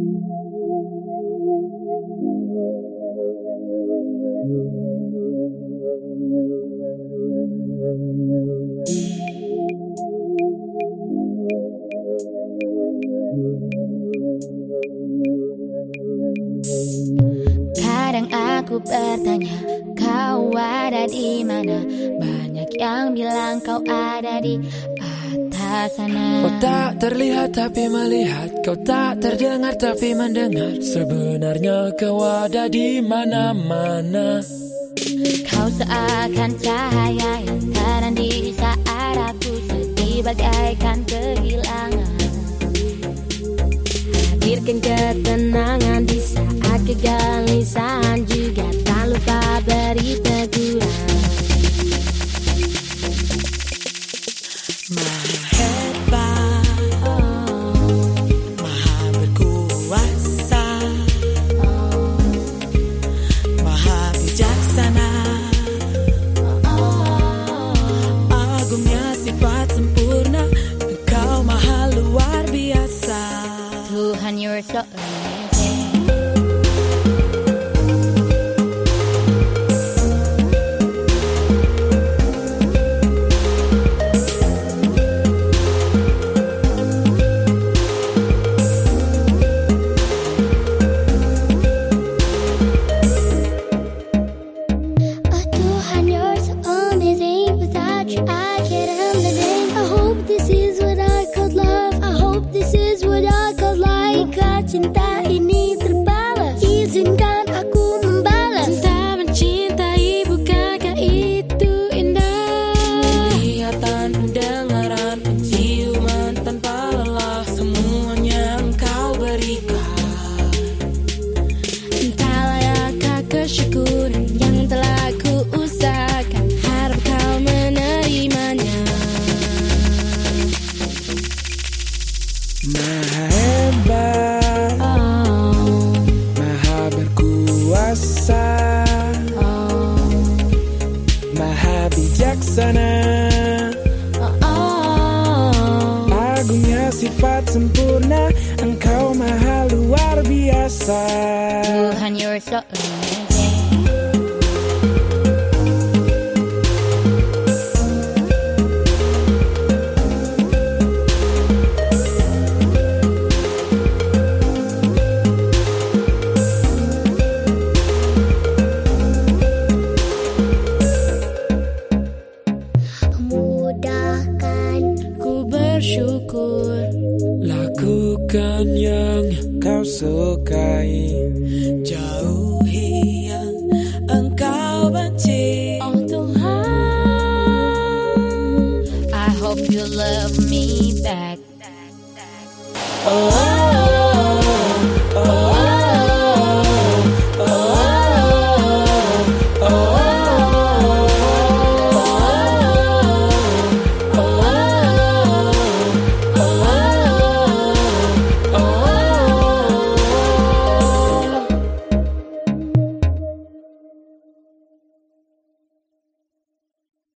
Kadang aku bertanya, kau ada di mana? Banyak yang bilang kau ada di sana. Kau tak terlihat tapi melihat Kau tak terdengar tapi mendengar Sebenarnya kau ada di mana-mana Kau seakan cahaya yang terang di saat aku sedih bagaikan kehilangan. Hadirkan ketenangan di saat kegelisahan Tuhan, you're so 简单。Bijaksana oh, oh. Agungnya sifat sempurna Engkau maha luar biasa Tuhan, you're so amazing. Lakukan yang kau sukai. Jauhi yang engkau benci. Oh Tuhan I hope you love me back. Oh